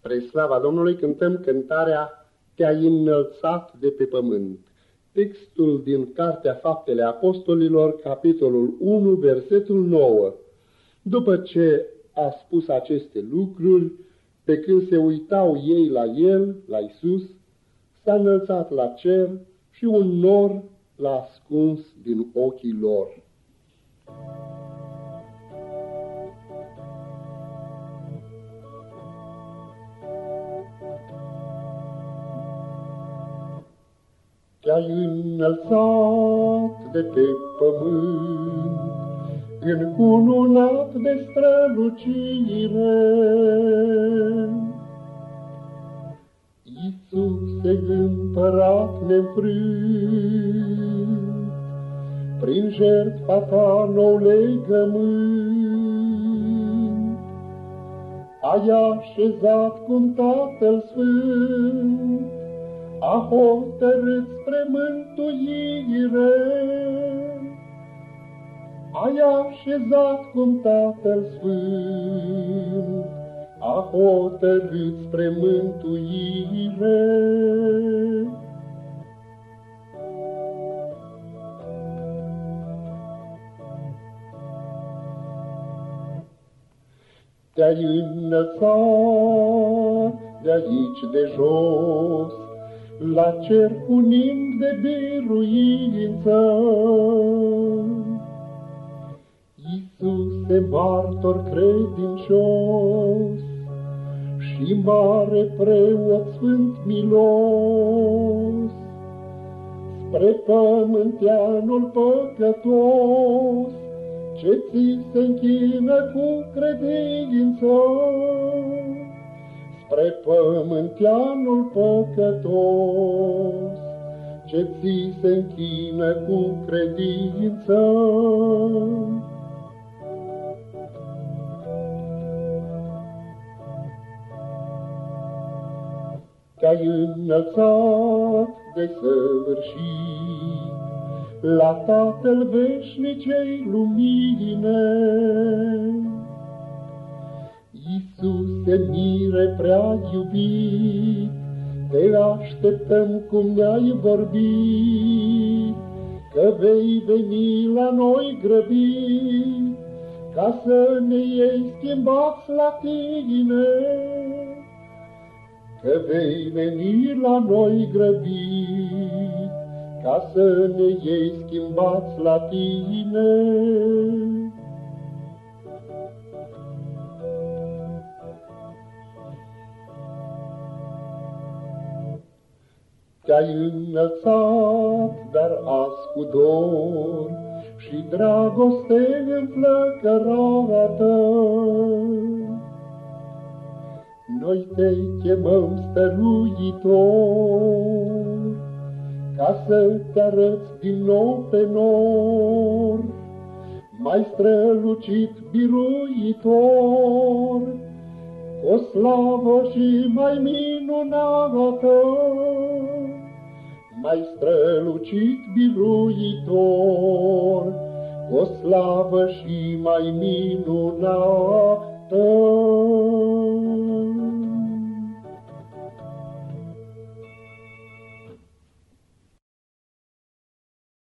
Spre slava Domnului cântăm cântarea Te-ai înălțat de pe pământ. Textul din Cartea Faptele Apostolilor, capitolul 1, versetul 9. După ce a spus aceste lucruri, pe când se uitau ei la el, la Isus, s-a înălțat la cer și un nor l-a ascuns din ochii lor. Te-ai înălțat de pe pământ, Încununat de strălucire. Iisuse, împărat neînfrânt, Prin jertfa ta nou legământ, Ai așezat cum Tatăl Sfânt, a hotărât spre mântuire. Ai așezat cum Tatăl Sfânt, a hotărât spre mântuire. Te-ai înălțat de aici de jos, la cer unind de biruință. Iisuse, martor credincios și mare preot sfânt milos, spre pământeanul păcătos, ce ți se închină cu credință spre pământeanul păcătos, ce ți se închină cu credință. Te-ai înălțat de săvârșit, la Tatăl veșnicei lumine, Iisuse, mire prea iubit, Te așteptăm cum ne-ai vorbit, Că vei veni la noi grăbit, Ca să ne iei schimbați la tine. Că vei veni la noi grăbit, Ca să ne iei schimbați la tine. Te-ai înălțat, dar azi cu dor și dragoste înflăcărată. Noi te chemăm stăruitor, ca să te arăți din nou pe nor, mai strălucit biruitor, o slavă și mai minunată mai strălucit biruitor, o slavă și mai minunată.